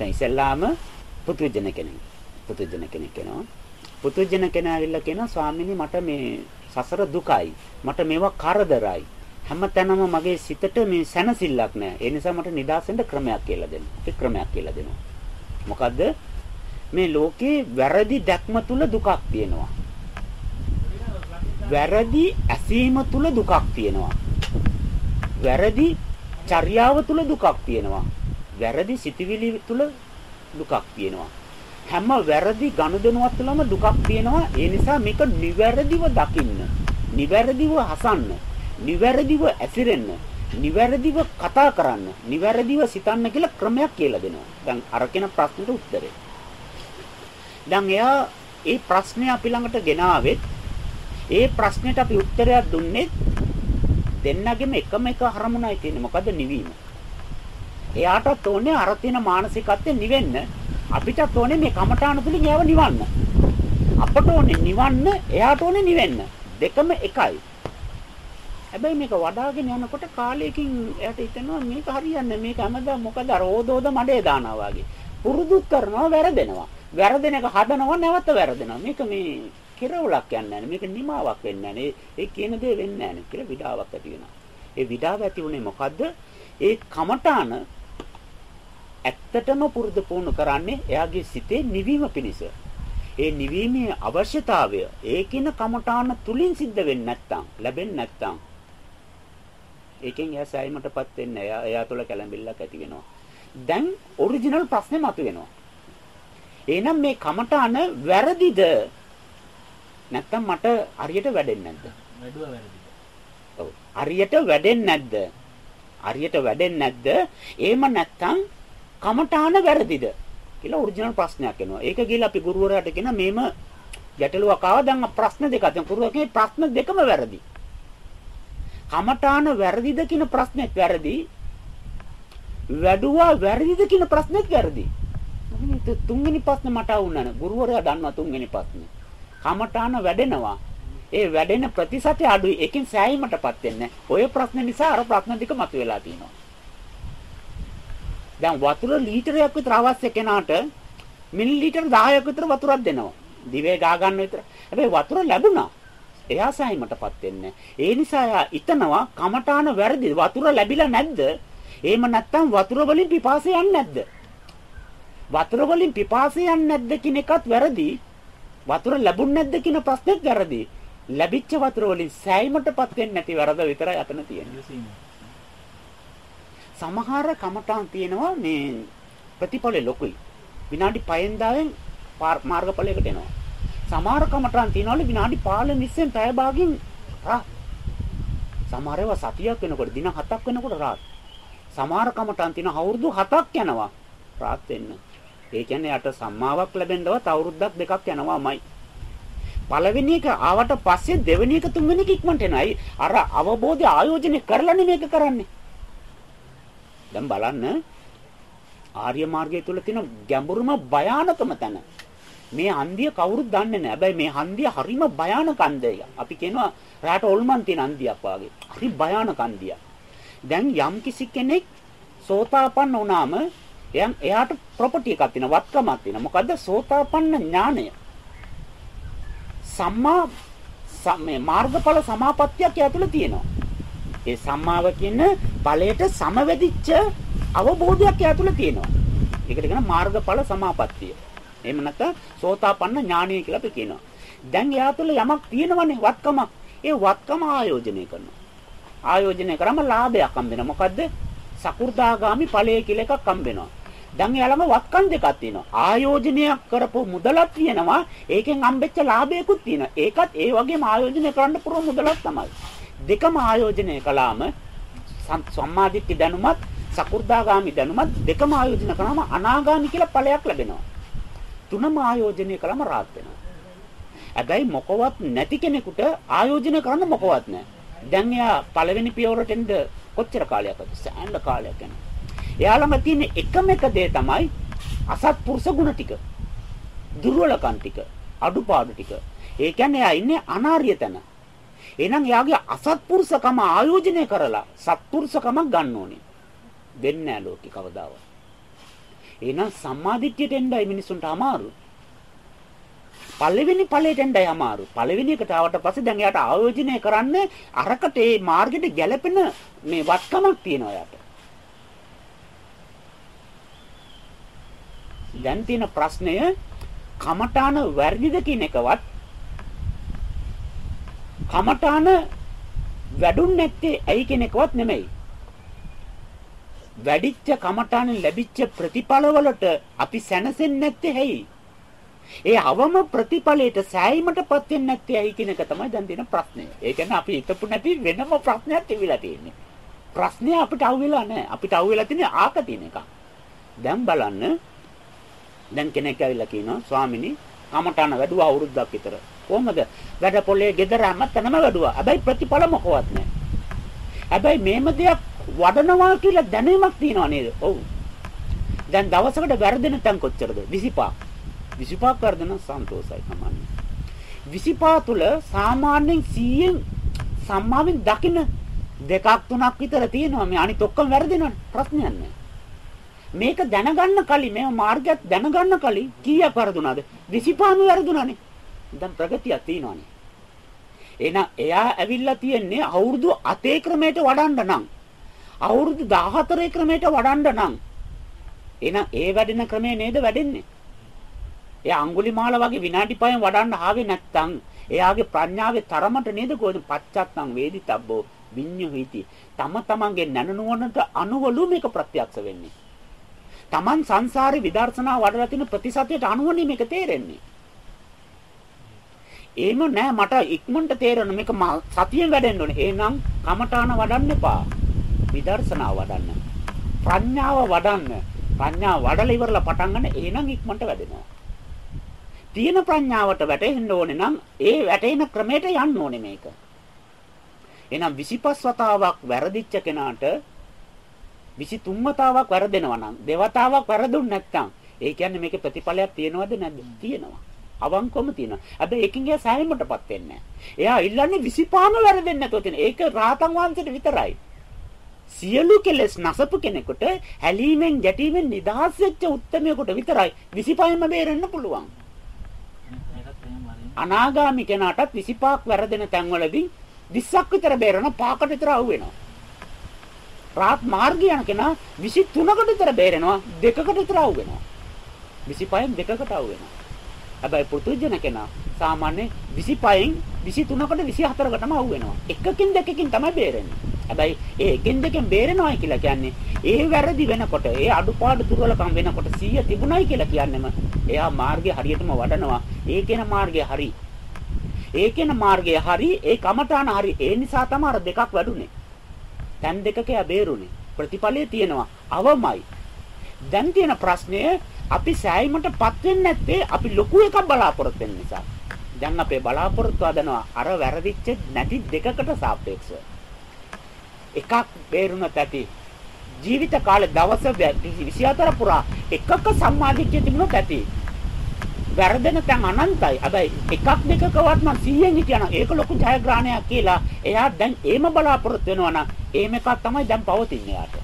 දැන් ඉස්සෙල්ලාම පුතුජන කෙනෙක්. පුතුජන කෙනෙක් කෙනා. පුතුජන කෙනා ඇවිල්ලා කියනවා ස්වාමීනි මට මේ සසර දුකයි. මට මේවා කරදරයි. හැමතැනම මගේ සිතට මේ සැනසෙල්ලක් නැහැ. ඒ නිසා මට නිදාසෙන්න ක්‍රමයක් කියලා දෙන්න. ඒ ක්‍රමයක් කියලා දෙනවා. මොකද්ද? මේ ලෝකේ වැරදි දැක්ම තුල දුකක් තියෙනවා. වැරදි ඇසීම තුල දුකක් තියෙනවා. වැරදි චර්යාව තුල දුකක් තියෙනවා. වැරදි සිතවිලි තුල දුකක් තියෙනවා. හැම වැරදි ගනුදෙනුවක් තුළම දුකක් තියෙනවා. ඒ නිසා මේක නිවැරදිව දකින්න. නිවැරදිව හසන්න. නිවැරදිව ඇසිරෙන්න. නිවැරදිව කතා කරන්න. නිවැරදිව සිතන්න කියලා ක්‍රමයක් කියලා දෙනවා. දැන් අර කෙන ප්‍රශ්නෙට උත්තරේ. දැන් එයා ඒ ප්‍රශ්නේ අපි ළඟට ගෙනාවෙත් ඒ ප්‍රශ්නෙට අපි උත්තරයක් දුන්නේ දෙන්නගෙම එකම එක හරමුණයි තියෙන්නේ. මොකද්ද නිවීම. එයාටත් ඕනේ අර තියෙන මානසිකත්වයෙන් නිවෙන්න. අපිටත් ඕනේ මේ කමඨාන තුලින් එයාව නිවන්න. අපට ඕනේ නිවන්න, එයාට ඕනේ නිවෙන්න. දෙකම එකයි. හැබැයි මේක වඩාගෙන යනකොට කාලයකින් එයාට හිතෙනවා මේක හරියන්නේ මේක හැමදාම මොකද අර ඕදෝද මඩේ දානවා වගේ. පුරුදුත් කරනවා වැරදෙනවා. වැරදෙන එක හදනවා නැවත වැරදෙනවා. මේක මේ කෙරවලක් යන්නේ නැහැ. මේක නිමාවක් වෙන්නේ නැහැ. ඒ කියන දේ වෙන්නේ නැහැ කියලා විඩාවක් ඇති වෙනවා. ඒ විඩාව ඇති උනේ මොකද්ද? ඒ කමඨාන ඇත්තටම පුරුදු පුහුණු කරන්නේ එයාගේ සිතේ නිවීම පිණිස. ඒ නිවීමේ අවශ්‍යතාවය ඒකින කමඨාන තුලින් සිද්ධ වෙන්නේ නැත්තම් ලැබෙන්නේ නැත්තම් ඒකෙන් එයා සෑයීමටපත් වෙන්නේ එයා එයා තුළ කැළඹිල්ලක් ඇති වෙනවා. දැන් ඔරිජිනල් ප්‍රශ්නේ මතුවෙනවා. එහෙනම් මේ කමඨාන වැරදිද? නැත්තම් මට හරියට වැඩෙන්නේ නැද්ද? වැඩුවා වැරදිද? ඔව්. හරියට වැඩෙන්නේ නැද්ද? හරියට වැඩෙන්නේ නැද්ද? එහෙම නැත්තම් කමඨාන වැරදිද? කියලා ඔරිජිනල් ප්‍රශ්නයක් එනවා. ඒක ගිහලා අපි ගුරුවරයාට කියන මේම ගැටලුවක් ආවා දැන් ප්‍රශ්න දෙකක්. දැන් ගුරුවරයා කියන්නේ ප්‍රශ්න දෙකම වැරදි. කමඨාන වැරදිද කියන ප්‍රශ්නේත් වැරදි. වැඩුවා වැරදිද කියන ප්‍රශ්නේත් වැරදි. මොකද තුන්වෙනි ප්‍රශ්නේ මට වුණා ගුරුවරයා දන්නවා තුන්වෙනි ප්‍රශ්නේ. කමඨාන වැඩෙනවා. ඒ වැඩෙන ප්‍රතිශතය අඩුයි. ඒකෙන් සෑයීමටපත් වෙන්නේ. ඔය ප්‍රශ්න නිසා අර ප්‍රශ්න ටික මතුවලා තියෙනවා. දැන් වතුර ලීටරයක් විතර අවශ්‍ය කෙනාට මිලිලීටර් 10ක් විතර වතුරක් දෙනවා. දිවේ ගා ගන්න විතර. හැබැයි වතුර ලැබුණා. එයා සෑයීමටපත් වෙන්නේ. ඒ නිසා එයා ඉතනවා කමඨාන වැරදි. වතුර ලැබිලා නැද්ද? එහෙම නැත්නම් වතුර වලින් පිපාසය යන්නේ නැද්ද? වතුර වලින් පිපාසය යන්නේ නැද්ද කියන එකත් වැරදි. වතුර ලැබුණ නැද්ද කියන ප්‍රශ්නේත් වැරදි. ලැබිච්ච වතුර වලින් සෑයීමටපත් වෙන්නේ නැති වරද විතරයි අතන තියෙන්නේ. සමහර කමඨාන් තියෙනවා මේ ප්‍රතිඵලෙ ලොකුයි. විනාඩි 5න් 10න් මාර්ගඵලයකට එනවා. සමහර කමඨාන් තියෙනවලු විනාඩි 15 20න් පැය භාගින් රාත්. සමහර ඒවා සතියක් වෙනකොට දින 7ක් වෙනකොට රාත්. සමහර කමඨාන් තියෙන අවුරුදු 7ක් යනවා රාත් වෙන්න. ඒ කියන්නේ යට සම්මාවක් ලැබෙන්නවත් අවුරුද්දක් දෙකක් යනවාමයි. පළවෙනි එක ආවට පස්සේ දෙවෙනි එක තුන්වෙනි එක ඉක්මනට එනයි. අර අවබෝධය ආයෝජනය කරලානේ මේක කරන්නේ. දැන් බලන්න ආර්ය මාර්ගය තුල තියෙන ගැඹුරුම භයානකම තැන. මේ හන්දිය කවුරුත් දන්නේ නැහැ. හැබැයි මේ හන්දිය හරිම භයානක හන්දියක්. අපි කියනවා රාට ඔල්මන් තියෙන හන්දියක් වාගේ. හරි භයානක හන්දියක්. දැන් යම් කිසි කෙනෙක් සෝතාපන්න වුණාම එයන් එයාට ප්‍රොපර්ටි එකක් තියෙනවා, වත්කමක් තියෙනවා. මොකද්ද සෝතාපන්න ඥානය? සම්මා මේ මාර්ගඵල සමාපත්තියක් ඇතුළේ තියෙනවා. ඒ සම්මාව කියන ඵලයට සමවැදිච්ච අවබෝධයක් ඇතුළේ තියෙනවා. ඒකට කියන මාර්ගඵල සමාපත්තිය. එහෙම නැත්නම් සෝතාපන්න ඥානීය කියලා අපි කියනවා. දැන් එයා තුළ යමක් තියෙනවනේ වත්කමක්. ඒ වත්කම ආයෝජනය කරනවා. ආයෝජනය කරාම ලාභයක් හම්බ වෙනවා. මොකද්ද? සකු르දාගාමි ඵලය කියලා එකක් හම්බ වෙනවා. දැන් එයාලම වත්කම් දෙකක් තියෙනවා. ආයෝජනයක් කරපු මුදලක් තියෙනවා. ඒකෙන් හම්බෙච්ච ලාභයකුත් තියෙනවා. ඒකත් ඒ වගේම ආයෝජනය කරන්න පුළුවන් මුදලක් තමයි. දෙකම ආයෝජනය කළාම සම්මාදිට්ඨි දැනුමත් සකු르දාගාමි දැනුමත් දෙකම ආයෝජනය කරාම අනාගාමි කියලා ඵලයක් ලැබෙනවා. තුනම ආයෝජනය කළාම රාත් වෙනවා. හැබැයි මොකවත් නැති කෙනෙකුට ආයෝජනය කරන්න මොකවත් නැහැ. දැන් එයා පළවෙනි පියවරට එන්න කොච්චර කාලයක් අද සෑහෙන කාලයක් යනවා. එයා ළඟ තියෙන එකම එක දේ තමයි අසත්පුරුෂ ගුණ ටික. දුර්වලකම් ටික, අඩුපාඩු ටික. ඒ කියන්නේ එයා ඉන්නේ අනාර්ය තැන. එහෙනම් එයාගේ අසත්පුරුෂකම ආයෝජනය කරලා සත්පුරුෂකමක් ගන්න ඕනේ. වෙන්නේ නැහැ ලෝකේ කවදාවත්. එහෙනම් සම්මාදිට්ඨියට එන්නයි මිනිසුන්ට අමාරු. පළවෙනි ඵලයට එන්නයි අමාරු. පළවෙනි එකට ආවට පස්සේ දැන් එයාට ආයෝජනය කරන්න අරකට ඒ මාර්ගෙට ගැළපෙන මේ වත්කමක් තියෙනවා එයාට. දැන් තියෙන ප්‍රශ්නය කමඨාන වැරදිද කියන එකවත් කමඨාන වැඩුන් නැත්තේ ඇයි කියන එකවත් නෙමෙයි. වැඩිච්ච කමඨානෙන් ලැබිච්ච ප්‍රතිඵලවලට අපි සැනසෙන්නේ නැත්තේ ඇයි? ඒ අවම ප්‍රතිඵලයට සෑයීමටපත් වෙන්නේ නැත්තේ ඇයි කියන එක තමයි දැන් තියෙන ප්‍රශ්නය. ඒ කියන්නේ අපි හිතපු නැති වෙනම ප්‍රශ්නයක් තිබිලා තියෙන්නේ. ප්‍රශ්නේ අපිට අහුවෙලා නැහැ. අපිට අහුවෙලා තියෙන්නේ ආක තියෙන එක. දැන් බලන්න දැන් කෙනෙක් ඇවිල්ලා කියනවා ස්වාමිනී කමඨාන වැඩුවා අවුරුද්දක් විතර. කොහමද? වැඩ පොලේ ගෙදර හැමතැනම වැඩුවා. හැබැයි ප්‍රතිඵල මොකවත් නැහැ. හැබැයි මේම දෙයක් වඩනවා කියලා දැනීමක් තියෙනවා නේද? ඔව්. දැන් දවසකට වැරදෙන තැන් කොච්චරද? 25. 25ක් වර්ධන සන්තෝසයි සමානයි. 25 තුල සාමාන්‍යයෙන් 100න් සම්මාවෙන් දකින්න දෙකක් තුනක් විතර තියෙනවා මේ අනිත් ඔක්කොම වැරදිනවනේ ප්‍රශ්නයක් නැහැ. මේක දැනගන්න කලින් මේ මාර්ගයක් දැනගන්න කලින් කීයක් වරදුනාද 25ම වරදුනානේ. දැන් ප්‍රගතියක් තියෙනවානේ. එහෙනම් එයා ඇවිල්ලා තියෙන්නේ අවුරුදු 8 ක්‍රමයට වඩන්න නම් අවුරුදු 14 ක්‍රමයට වඩන්න නම් එහෙනම් ඒ වැඩෙන ක්‍රමය නේද වැඩෙන්නේ? එයා අඟුලිමාල වගේ විනාඩි 5න් වඩන්න ආවේ නැත්තම් එයාගේ ප්‍රඥාවේ තරමට නේද කොහෙද පච්චත්තං වේදිතබ්බෝ විඤ්ඤුහිති තම තමන්ගේ නැනනුවනට අනුවලු මේක ප්‍රත්‍යක්ෂ වෙන්නේ තමන් සංසාරේ විදර්ශනා වඩලා තියෙන ප්‍රතිසතියට අනුවනේ මේක තේරෙන්නේ එහෙම නෑ මට ඉක්මනට තේරෙන මේක සතියෙන් වැඩෙන්න ඕනේ එහෙනම් කමඨාන වඩන්න එපා විදර්ශනා වඩන්න ප්‍රඥාව වඩන්න ප්‍රඥාව වඩලා ඉවරලා පටන් ගන්න එහෙනම් ඉක්මනට වැඩෙනවා තියෙන ප්‍රඥාවට වැටෙන්න ඕනේ නම් ඒ වැටෙන ක්‍රමයට යන්න ඕනේ මේක. එහෙනම් 25 වතාවක් වැරදිච්ච කෙනාට 23 වතාවක් වැරදෙනවා නම් දෙවතාවක් වැරදුන් නැත්නම් ඒ කියන්නේ මේකේ ප්‍රතිඵලයක් තියෙනවද නැද්ද? තියෙනවා. අවංකවම තියෙනවා. හැබැයි එකකින් එයා සෑහීමටපත් වෙන්නේ එයා ඉල්ලන්නේ 25ම වැරදෙන්නේ නැතුව තියෙන. ඒක රාතන් වහන්සේට විතරයි. සියලු කෙලෙස් නසපු කෙනෙකුට හැලීමෙන් ගැටීමෙන් නිදහස් වෙච්ච උත්මයකට විතරයි 25ම බේරෙන්න පුළුවන්. අනාගාමි කෙනාටත් 25ක් වැරදෙන තැන්වලදී 20ක් විතර බේරන පාකට විතර අහු වෙනවා. රාත් මාර්ගය යන කෙනා 23කට විතර බේරෙනවා දෙකකට විතර අහු වෙනවා. 25න් දෙකකට අහු වෙනවා. හැබැයි පුතුජන කෙනා සාමාන්‍ය 25න් 23කට 24කටම අහු වෙනවා. එකකින් දෙකකින් තමයි බේරෙන්නේ. හැබැයි ඒ එකෙන් දෙකෙන් බේරෙනවයි කියලා කියන්නේ ඒ වැරදි වෙනකොට ඒ අඩුපාඩු දුර්වලකම් වෙනකොට 100 තිබුණයි කියලා කියන්නෙම එයා මාර්ගය හරියටම වඩනවා. ඒකේන මාර්ගය හරි. ඒකේන මාර්ගය හරි ඒ කමඨාන හරි. ඒ නිසා තමයි අර දෙකක් වැඩුනේ. තැන් දෙකක යා බේරුනේ. ප්‍රතිඵලය තියෙනවා. අවමයි. දැන් තියෙන ප්‍රශ්නය අපි සෑයීමටපත් වෙන්නේ නැත්තේ අපි ලොකු එකක් බලාපොරොත්තු වෙන නිසා. දැන් අපේ බලාපොරොත්තු හදනවා අර වැරදිච්ච නැති දෙකකට සාපේක්ෂව. එකක් බේරුණත් ඇති. ජීවිත කාලේ දවස් 24 පුරා එකක සම්මාදිට්ඨිය තිබුණොත් ඇති. වැරදෙන තැන් අනන්තයි. හැබැයි එකක් දෙකකවත් නම් 100න් හිටියනම් ඒක ලොකු ජයග්‍රහණයක් කියලා එයා දැන් ඒම බලාපොරොත්තු වෙනවා නම් ඒම එකක් තමයි දැන් පවතින්නේ යාට.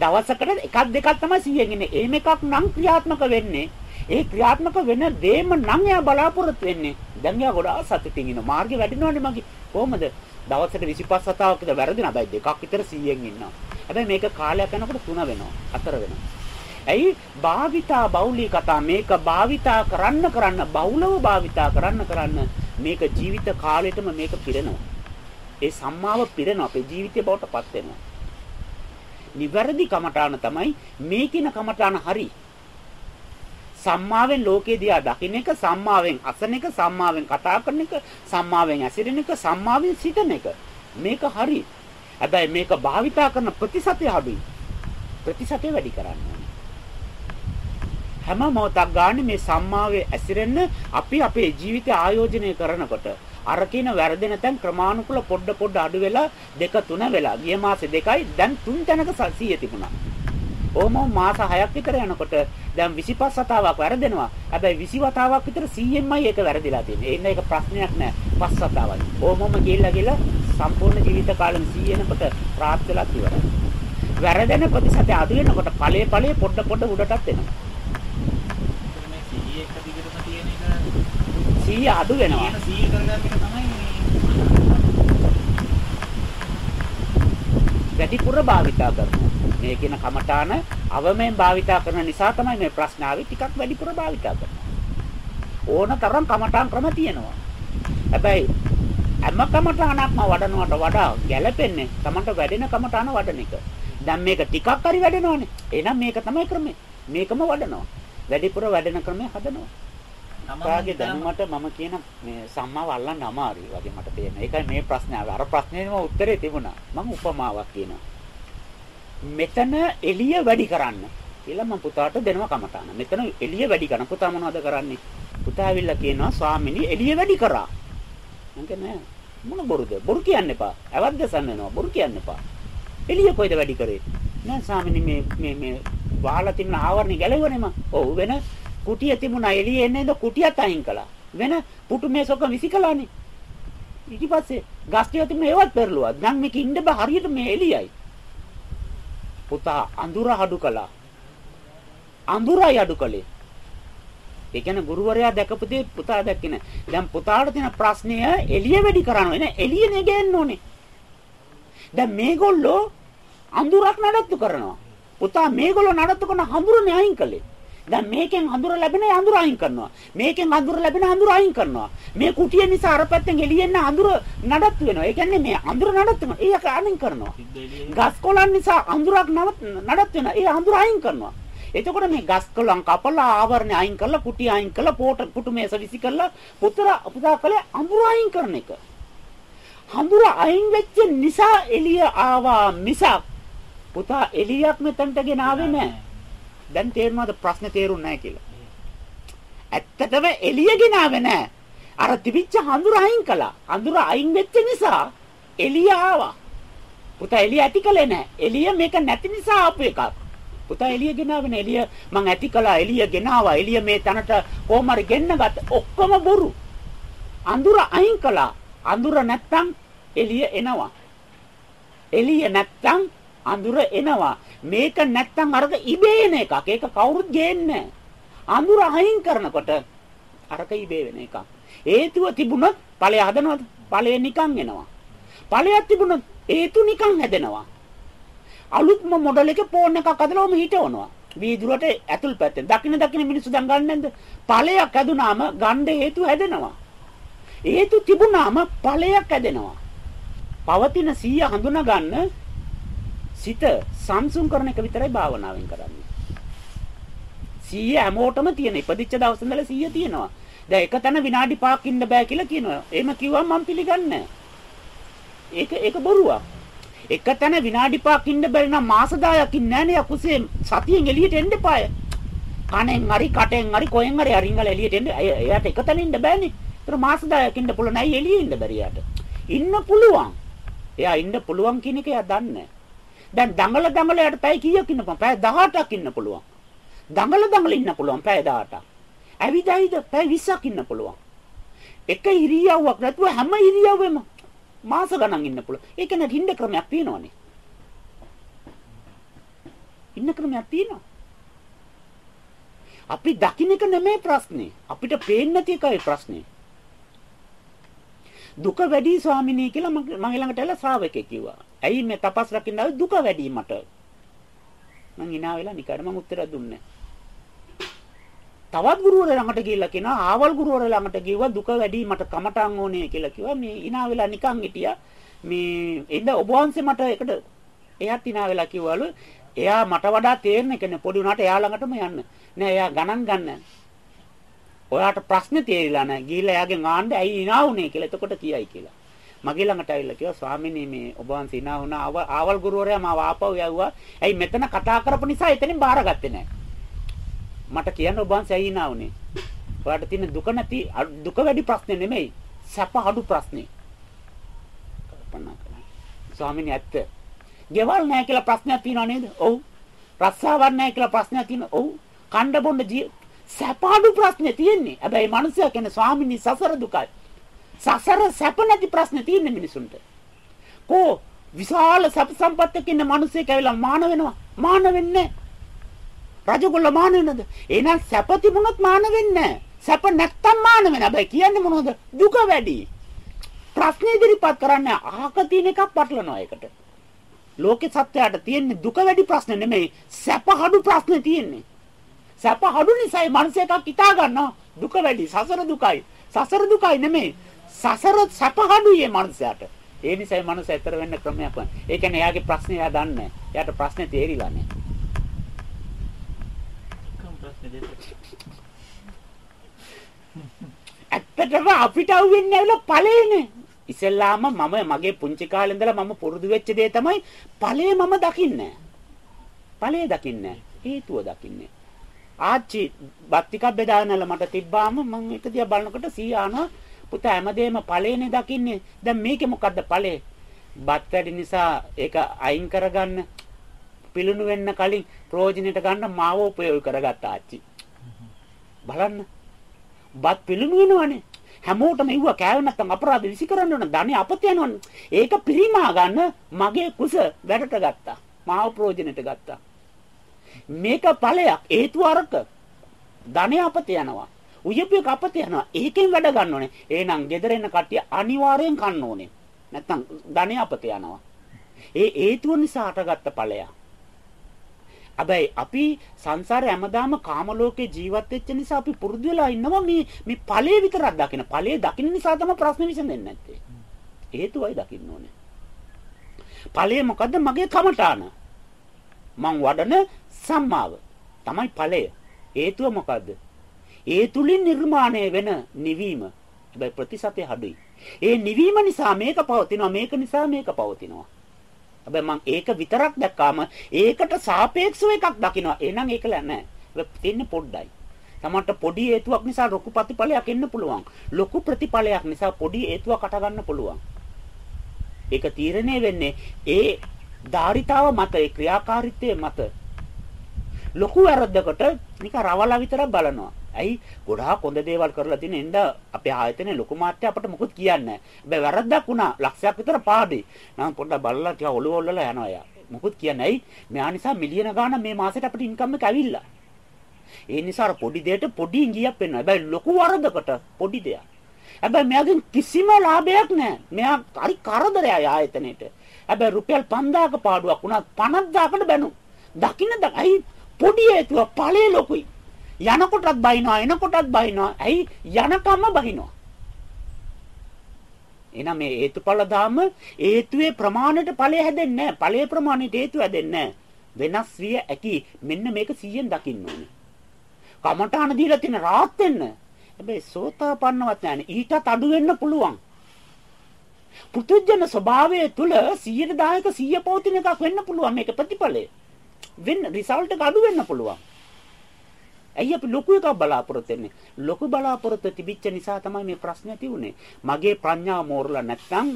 දවසකට එකක් දෙකක් තමයි 100න් ඉන්නේ. ඒම එකක් නම් ක්‍රියාත්මක වෙන්නේ. ඒ ක්‍රියාත්මක වෙන දේම නම් එයා බලාපොරොත්තු වෙන්නේ. දැන් එයා ගොඩාක් සතුටින් ඉන්න. මාර්ගේ වැඩිනවනේ මගේ. කොහොමද? දවසට 25 වතාවක් විතර වැරදින. හැබැයි දෙකක් විතර 100න් ඉන්නවා. හැබැයි මේක කාලයක් යනකොට 3 වෙනවා. 4 වෙනවා. ඇයි භාවිතා බෞලී කතා මේක භාවිතා කරන්න කරන්න බහුලව භාවිතා කරන්න කරන්න මේක ජීවිත කාලෙටම මේක පිරෙනවා. ඒ සම්මාව පිරෙනවා අපේ ජීවිතය බවට පත් වෙනවා. නිවැරදි කමඨාන තමයි මේ කින කමඨාන හරි. සම්මාවෙන් ලෝකේ දිහා දකින්න එක සම්මාවෙන් අසන එක සම්මාවෙන් කතා කරන එක සම්මාවෙන් ඇසිරෙන එක සම්මාවෙන් සිටන එක මේක හරි හැබැයි මේක භාවිතා කරන ප්‍රතිශතය අඩුයි ප්‍රතිශතය වැඩි කරන්න හැම මොහොතක් ගන්න මේ සම්මාවේ ඇසිරෙන්න අපි අපේ ජීවිතය ආයෝජනය කරනකොට අර කියන වැරදෙන තැන් ක්‍රමානුකූල පොඩ පොඩ අඩු වෙලා දෙක තුන වෙලා ගිය මාසේ දෙකයි දැන් තුන් තැනක 100 තිබුණා. ඕම මාස 6ක් විතර යනකොට දැන් 25 වතාවක් වැරදෙනවා. හැබැයි 20 වතාවක් විතර 100න්මයි ඒක වැරදිලා තියෙන්නේ. එන්න ඒක ප්‍රශ්නයක් නෑ. පස් වතාවයි. ඕමම ගිහිල්ලා ගිහලා සම්පූර්ණ ජීවිත කාලෙම 100 එනකොට රාත් වෙලා ඉවරයි. වැරදෙන ප්‍රතිශතය අඩු වෙනකොට ඵලයේ ඵලයේ පොඩ පොඩ උඩටත් එනවා. මේ 100 එක දිගටම තියෙන එක 100 අඩු වෙනවා. 100 කරගන්න එක තමයි මේ වැඩිපුර භාවිතා කරනවා. මේ කියන කමඨාන අවමෙන් භාවිතා කරන නිසා තමයි මේ ප්‍රශ්න ආවේ ටිකක් වැඩිපුර භාවිතා කරනවා. ඕන තරම් කමඨාන් ක්‍රම තියෙනවා. හැබැයි හැම කමඨානක්ම වඩනවට වඩා ගැළපෙන්නේ තමන්ට වැඩෙන කමඨාන වඩන එක. දැන් මේක ටිකක් හරි වැඩෙනවනේ. එහෙනම් මේක තමයි ක්‍රමය. මේකම වඩනවා. වැඩිපුර වැඩෙන ක්‍රමය හදනවා. කාගේ දැනුමට මම කියන මේ සම්මාව අල්ලන්න අමාරුයි වගේ මට තේරෙනවා. ඒකයි මේ ප්‍රශ්නේ ආවේ. අර ප්‍රශ්නේම උත්තරේ තිබුණා. මම උපමාවක් කියනවා. මෙතන එළිය වැඩි කරන්න කියලා මම පුතාට දෙනවා කමටාන. මෙතන එළිය වැඩි කරන පුතා මොනවද කරන්නේ? පුතා ඇවිල්ලා කියනවා ස්වාමිනී එළිය වැඩි කරා. මම කියන්නේ මොන බොරුද? බොරු කියන්න එපා. ඇවද්ද සන්නනවා. බොරු කියන්න එපා. එළිය කොයිද වැඩි කරේ? නෑ ස්වාමිනී මේ මේ මේ වහලා තිබුණ ආවරණය ගැලවෙන්නේ මම. ඔව් වෙන කුටිය තිබුණා එළියේ එන්නේද කුටියත් අයින් කළා. වෙන පුටු මේස ඔක්කොම විසිකලානේ. ඊට පස්සේ ගස් ටික තිබුණ ඒවත් පෙරළුවා. දැන් මේක ඉන්න බෑ හරියට මේ එළියයි. පුතා අඳුර අඩු කළා. අඳුරයි අඩු කළේ. ඒ කියන්නේ ගුරුවරයා දැකපු දේ පුතා දැක්කේ නැහැ. දැන් පුතාට තියෙන ප්‍රශ්නය එළිය වැඩි කරනවා නේ. එළියනේ ගේන්න ඕනේ. දැන් මේගොල්ලෝ අඳුරක් නඩත්තු කරනවා. පුතා මේගොල්ලෝ නඩත්තු කරන හඳුරනේ අයින් කළේ. දැන් මේකෙන් අඳුර ලැබෙන අඳුර අයින් කරනවා. මේකෙන් අඳුර ලැබෙන අඳුර අයින් කරනවා. මේ කුටිය නිසා අර පැත්තෙන් එළියෙන්න අඳුර නඩත්තු වෙනවා. ඒ කියන්නේ මේ අඳුර නඩත්තු වෙනවා. ඒක අයින් කරනවා. ගස් කොළන් නිසා අඳුරක් නඩත්තු වෙනවා. ඒ අඳුර අයින් කරනවා. එතකොට මේ ගස් කොළන් කපලා ආවරණය අයින් කරලා කුටි අයින් කරලා පොට පුටු මේස විසි කරලා පුතර පුතා කලේ අඳුර අයින් කරන එක. අඳුර අයින් වෙච්ච නිසා එළිය ආවා මිසක් පුතා එළියක් මෙතනට ගෙන ආවේ නැහැ. දැන් තේරුණාද ප්‍රශ්නේ තේරුන්නේ නැහැ කියලා. ඇත්තටම එළිය ගෙනාවේ නැහැ. අර තිබිච්ච හඳුර අයින් කළා. හඳුර අයින් වෙච්ච නිසා එළිය ආවා. පුතා එළිය ඇති කළේ නැහැ. එළිය මේක නැති නිසා ආපු එකක්. පුතා එළිය ගෙනාවේ නැහැ. එළිය මං ඇති කළා. එළිය ගෙනාවා. එළිය මේ තැනට කොහොම හරි ගෙන්න ගත්ත. ඔක්කොම බොරු. අඳුර අයින් කළා. අඳුර නැත්තම් එළිය එනවා. එළිය නැත්තම් අඳුර එනවා. මේක නැත්තම් අරක ඉබේ එන එකක්. ඒක කවුරුත් ගේන්නේ අඳුර අයින් කරනකොට අරක ඉබේ වෙන එකක්. හේතුව තිබුණොත් ඵලය හදනවද? ඵලය නිකන් එනවා. ඵලයක් තිබුණොත් හේතු නිකන් හැදෙනවා. අලුත්ම මොඩල් එකේ ෆෝන් එකක් හදලා ඔම හිටවනවා. වීදුරට ඇතුල් පැත්තෙන් දකින්න දකින්න මිනිස්සු දැන් ගන්න නැද්ද? ඵලයක් හැදුනාම ගන්න හේතු හැදෙනවා. හේතු තිබුණාම ඵලයක් හැදෙනවා. පවතින 100 හඳුනා ගන්න සිත සංසුන් කරන එක විතරයි භාවනාවෙන් කරන්නේ. 100 හැමෝටම තියෙන ඉපදිච්ච දවස් ඉඳලා 100 තියෙනවා. දැන් එක තැන විනාඩි 5ක් ඉන්න බෑ කියලා කියනවා. එහෙම කිව්වම මම පිළිගන්නේ ඒක ඒක බොරුවක්. එක තැන විනාඩි 5ක් ඉන්න බැරි නම් මාස 10ක් ඉන්නේ නැහනේ අකුසේ සතියෙන් එළියට එන්න එපාය. කණෙන් හරි කටෙන් හරි කොහෙන් හරි අරින්ගල එළියට එන්න එයාට එක තැන ඉන්න බෑනේ. ඒතර මාස 10ක් ඉන්න පුළුවන් නයි එළියේ ඉන්න බැරි යාට. ඉන්න පුළුවන්. එයා ඉන්න පුළුවන් කියන එක එයා දන්නේ දැන් දඟල දඟල යට පැය කීයක් ඉන්න පුළුවන්? පැය 18ක් ඉන්න පුළුවන්. දඟල දඟල ඉන්න පුළුවන් පැය 18ක්. ඇවිදයිද පැය 20ක් ඉන්න පුළුවන්. එක ඉරියව්වක් නැතුව හැම ඉරියව්වෙම මාස ගණන් ඉන්න පුළුවන්. ඒක නේ හිඳ ක්‍රමයක් තියෙනවනේ. ඉන්න ක්‍රමයක් තියෙනවා. අපි දකින්න එක නෙමෙයි ප්‍රශ්නේ. අපිට පේන්නේ නැති එකයි ප්‍රශ්නේ. දුක වැඩි ස්වාමිනී කියලා මගේ ළඟට ඇවිල්ලා ශ්‍රාවකෙක් කිව්වා. ඇයි මේ තපස් රකින්න ආවේ දුක වැඩි මට. මං hina වෙලා නිකන් මං උත්තර දුන්නේ තවත් ගුරුවරයා ළඟට ගිහිල්ලා කියනවා ආවල් ගුරුවරයා ළඟට ගිහුවා දුක වැඩි මට කමටන් ඕනේ කියලා කිව්වා. මේ hina වෙලා නිකන් හිටියා. මේ ඉඳ ඔබ වහන්සේ මට එකට එයාත් hina වෙලා කිව්වලු එයා මට වඩා තේරෙන කෙනෙක් පොඩි උනාට එයා ළඟටම යන්න. නෑ එයා ගණන් ගන්න. ඔයාට ප්‍රශ්නේ තේරිලා නැහැ. ගිහිල්ලා එයාගෙන් ආන්න ඇයි hina උනේ කියලා එතකොට කියයි කියලා. මගේ ළඟට ඇවිල්ලා කිව්වා ස්වාමීනි මේ ඔබ වහන්සේ hina වුණා ආවල් ගුරුවරයා මාව ආපහු යවුවා. ඇයි මෙතන කතා කරපු නිසා එතනින් බාරගත්තේ නැහැ. මට කියන්න ඔබ වහන්සේ ඇයි hina උනේ? ඔයාට තියෙන දුක නැති දුක වැඩි ප්‍රශ්නේ නෙමෙයි. සැප අඩු ප්‍රශ්නේ. කල්පනා කරන්න. ස්වාමීනි ඇත්ත. ගෙවල් නැහැ කියලා ප්‍රශ්නයක් තියෙනව නේද? ඔව්. රස්සාවක් නැහැ කියලා ප්‍රශ්නයක් තියෙනවා. ඔව්. කණ්ඩ බොන්න සැපාඩු ප්‍රශ්නේ තියෙන්නේ. හැබැයි මිනිස්සයා කියන්නේ ස්වාමිනී සසර දුකයි. සසර සැප නැති ප්‍රශ්නේ තියෙන මිනිසුන්ට. කෝ විශාල සැප සම්පත්තක ඉන්න මිනිස්සෙක් ඇවිල්ලා මාන වෙනවා. මාන වෙන්නේ රජගොල්ල මාන වෙනද? එහෙනම් සැප තිබුණොත් මාන වෙන්නේ සැප නැත්තම් මාන වෙන. හැබැයි කියන්නේ මොනවද? දුක වැඩි. ප්‍රශ්න ඉදිරිපත් කරන්නේ අහක තියෙන එකක් පටලනවා ඒකට. ලෝකේ සත්‍යයට තියෙන්නේ දුක වැඩි ප්‍රශ්න නෙමෙයි සැප හඩු ප්‍රශ්නේ තියෙන්නේ. සැප හඩු නිසායි මනස එකක් හිතා ගන්නවා දුක වැඩි සසර දුකයි. සසර දුකයි නෙමෙයි. සසර සැපහඩුයේ මනුස්සයාට. ඒ නිසා මේ මනුස්සයා ඇතර වෙන්න ක්‍රමයක් නැහැ. ඒ කියන්නේ එයාගේ ප්‍රශ්නේ එයා දන්නේ නැහැ. එයාට ප්‍රශ්නේ තේරිලා නැහැ. ඇත්තටම අපිට අහුවෙන්නේ නැවිලා ඵලේනේ. ඉස්සෙල්ලාම මම මගේ පුංචි කාලේ ඉඳලා මම පුරුදු වෙච්ච දේ තමයි ඵලේ මම දකින්නේ. ඵලේ දකින්නේ. හේතුව දකින්නේ. ආච්චි බත් ටිකක් බෙදාගෙනලා මට තිබ්බාම මම එක දිහා බලනකොට සීයානවා පුතා හැමදේම ඵලේනේ දකින්නේ. දැන් මේකේ මොකද්ද ඵලේ? බත් වැඩි නිසා ඒක අයින් කරගන්න පිලුණු වෙන්න කලින් ප්‍රයෝජනෙට ගන්න මාව උපයෝග කරගත්ත ආච්චි. බලන්න. බත් පිලුණු වෙනවනේ. හැමෝටම ඉව්ව කෑව නැත්තම් අපරාධ විසි කරන්න ඕන ධනෙ අපත යනවනේ. ඒක පිරිමා ගන්න මගේ කුස වැඩට ගත්තා. මාව ප්‍රයෝජනෙට ගත්තා. මේක ඵලයක් හේතු අරක. ධනෙ අපත යනවා. උයපු එක අපත යනවා. ඒකෙන් වැඩ ගන්න ඕනේ. එහෙනම් ගෙදර එන කට්ටිය අනිවාර්යෙන් කන්න ඕනේ. නැත්තම් ධනෙ අපත යනවා. ඒ හේතුව නිසා අටගත්ත ඵලයක්. හැබැයි අපි සංසාරේ හැමදාම කාම ලෝකේ ජීවත් වෙච්ච නිසා අපි පුරුදු වෙලා ඉන්නවා මේ මේ ඵලයේ විතරක් දකින. ඵලයේ දකින්න නිසා තමයි ප්‍රශ්න විසඳෙන්නේ නැත්තේ. හේතුවයි දකින්න ඕනේ. ඵලය මොකද්ද? මගේ කමඨාන. මං වඩන සම්මාව. තමයි ඵලය. හේතුව මොකද්ද? ඒ තුලින් නිර්මාණය වෙන නිවීම. හැබැයි ප්‍රතිසතය හඩුයි. ඒ නිවීම නිසා මේක පවතිනවා මේක නිසා මේක පවතිනවා. හැබැයි මම ඒක විතරක් දැක්කාම ඒකට සාපේක්ෂව එකක් දකිනවා. එහෙනම් ඒක නෑ. තියෙන්නේ පොඩ්ඩයි. තමන්ට පොඩි හේතුවක් නිසා ලොකු ප්‍රතිඵලයක් එන්න පුළුවන්. ලොකු ප්‍රතිඵලයක් නිසා පොඩි හේතුවක් අට ගන්න පුළුවන්. ඒක තීරණය වෙන්නේ ඒ ධාරිතාව මත, ඒ ක්‍රියාකාරීත්වයේ මත. ලොකු වැරද්දකට නිකන් රවලා විතරක් බලනවා. ඇයි ගොඩාක් හොඳ දේවල් කරලා තියෙන එන්න අපේ ආයතනයේ ලොකු මාත්‍ය අපට මොකුත් කියන්නේ නැහැ. හැබැයි වැරද්දක් වුණා ලක්ෂයක් විතර පාඩේ. නම් පොඩ්ඩක් බලලා ටික ඔළුව ඔල්ලලා යනවා යා. මොකුත් කියන්නේ ඇයි? මෙයා නිසා මිලියන ගාණක් මේ මාසෙට අපිට ඉන්කම් එක ඇවිල්ලා. ඒ නිසා අර පොඩි දෙයට පොඩි ඉඟියක් වෙනවා. හැබැයි ලොකු වරදකට පොඩි දෙයක්. හැබැයි මෙයාගෙන් කිසිම ලාභයක් නැහැ. මෙයා හරි කරදරයයි ආයතනෙට. හැබැයි රුපියල් 5000ක පාඩුවක් වුණා 50000කට බැනු. දකින්න දකයි පොඩි හේතුව ඵලයේ ලොකුයි. යනකොටත් බයිනවා එනකොටත් බයිනවා. ඇයි යනකම්ම බහිනවා. එහෙනම් මේ හේතුඵල ධාම හේතුවේ ප්‍රමාණයට ඵලය හැදෙන්නේ නැහැ. ඵලයේ ප්‍රමාණයට හේතු හැදෙන්නේ වෙනස් විය ඇති. මෙන්න මේක 100ෙන් දකින්න ඕනේ. කමඨාන දීලා තියෙන රාත් වෙන්න. හැබැයි සෝතාපන්නවත් නැහැ. ඊටත් අඩු වෙන්න පුළුවන්. පුදුජන ස්වභාවය තුල 100ක 100 පවතින එකක් වෙන්න පුළුවන් මේක ප්‍රතිඵලය. වෙන්න රිසල්ට් එක අඩු වෙන්න පුළුවන්. ඇයි අපි ලොකු එකක් බලාපොරොත්තු වෙන්නේ? ලොකු බලාපොරොත්තු තිබිච්ච නිසා තමයි මේ ප්‍රශ්නේ ඇති උනේ. මගේ ප්‍රඥාව මෝරලා නැත්තම්,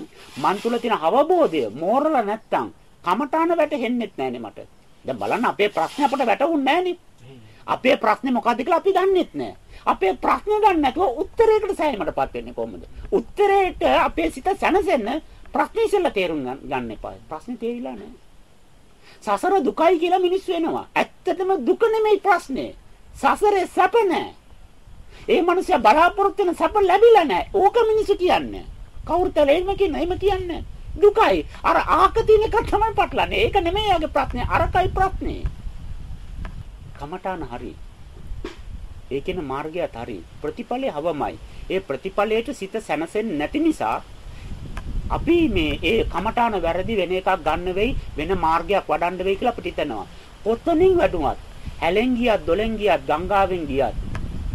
මන් තුල තියෙන අවබෝධය මෝරලා නැත්තම්, කමඨාන වැටෙන්නෙත් නැහනේ මට. දැන් බලන්න අපේ ප්‍රශ්නේ අපට වැටුන්නේ නැහනේ. අපේ ප්‍රශ්නේ මොකද්ද කියලා අපි දන්නෙත් නැහැ. අපේ ප්‍රශ්නේ දන්නේ නැතුව උත්තරයකට සෑයීමටපත් වෙන්නේ කොහොමද? උත්තරේට අපේ සිත සැනසෙන්න ප්‍රශ්නේ ඉස්සෙල්ලා තේරුම් ගන්න එපා. ප්‍රශ්නේ තේරිලා නැහැ. සසර දුකයි කියලා මිනිස්සු වෙනවා. ඇත්තටම දුක නෙමෙයි ප්‍රශ්නේ. සසරේ සැප නැහැ. ඒ මනුස්සයා බලාපොරොත්තු වෙන සැප ලැබිලා නැහැ. ඕක මිනිස්සු කියන්නේ. කවුරුත් එහෙම කියන එහෙම කියන්නේ. දුකයි. අර ආක තියෙන එක තමයි පටලන්නේ. ඒක නෙමෙයි යාගේ ප්‍රශ්නේ. අරකයි ප්‍රශ්නේ. කමඨාන හරි. ඒකේන මාර්ගයත් හරි. ප්‍රතිඵලය හවමයි. ඒ ප්‍රතිඵලයට සිත සැනසෙන්නේ නැති නිසා අපි මේ ඒ කමඨාන වැරදි වෙන එකක් ගන්න වෙයි වෙන මාර්ගයක් වඩන්න වෙයි කියලා අපිට හිතෙනවා. පොතනින් වැඩුවත් හැලෙන් ගියත් දොලෙන් ගියත් ගංගාවෙන් ගියත්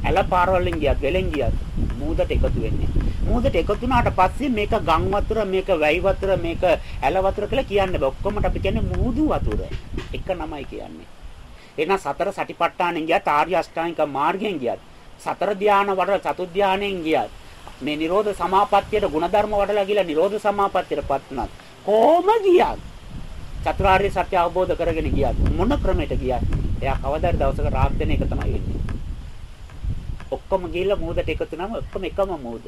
ඇල පාරවලින් ගියත් වෙලෙන් ගියත් මූදට එකතු වෙන්නේ. මූදට එකතු වුණාට පස්සේ මේක ගම් වතුර මේක වැයි වතුර මේක ඇල වතුර කියලා කියන්නේ බෑ. ඔක්කොමට අපි කියන්නේ මූදු වතුර. එක නමයි කියන්නේ. එහෙනම් සතර සටිපට්ඨානෙන් ගියත් ආර්ය අෂ්ටාංගික මාර්ගයෙන් ගියත් සතර ධානය වඩලා චතු ධානයෙන් ගියත් මේ නිරෝධ සමාපත්තියට ಗುಣධර්ම වඩලා ගිහලා නිරෝධ සමාපත්තියටපත් වුණත් කොහොම ගියත් චතුරාර්ය සත්‍ය අවබෝධ කරගෙන ගියත් මොන ක්‍රමයකට ගියත් එයා කවදාද දවසක රාත් වෙන එක තමයි වෙන්නේ. ඔක්කොම ගිහිල්ලා මූදට එකතු නම් ඔක්කොම එකම මූද.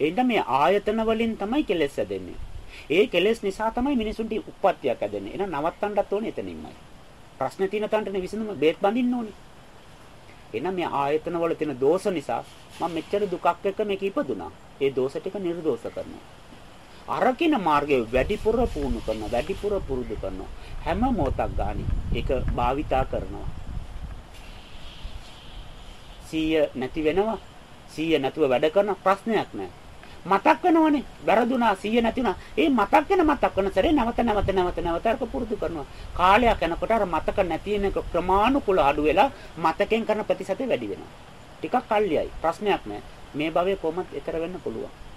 එන්න මේ ආයතන වලින් තමයි කෙලෙස් හැදෙන්නේ. ඒ කෙලෙස් නිසා තමයි මිනිසුන්ට උප්පත්තියක් ඇදෙන්නේ. එහෙනම් නවත්තන්නත් ඕනේ එතනින්මයි. ප්‍රශ්න තියෙන තැනටනේ විසඳුම බේත් බඳින්න ඕනේ. එහෙනම් මේ ආයතන වල තියෙන දෝෂ නිසා මම මෙච්චර දුකක් එක්ක මේක ඉපදුනා. ඒ දෝෂ ටික නිර්දෝෂ කරනවා. අරකින මාර්ගය වැඩිපුර පුහුණු කරනවා වැඩිපුර පුරුදු කරනවා හැම මොහොතක් ගානේ ඒක භාවිතා කරනවා සීය නැති වෙනවා සීය නැතුව වැඩ කරන ප්‍රශ්නයක් නැහැ මතක් වෙනවනේ. වැරදුනා සීය නැතිුණා. ඒ මතක් වෙන මතක් වෙන සැරේ නැවත නැවත නැවත නැවත අරක පුරුදු කරනවා. කාලයක් යනකොට අර මතක නැති වෙන ක්‍රමානුකූල අඩු වෙලා මතකෙන් කරන ප්‍රතිශතය වැඩි වෙනවා. ටිකක් කල්ලියයි ප්‍රශ්නයක් නැහැ මේ භවයේ කොහොමද ඊතර වෙන්න පුළුවන්.